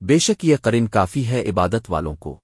بے شک یہ قرن کافی ہے عبادت والوں کو۔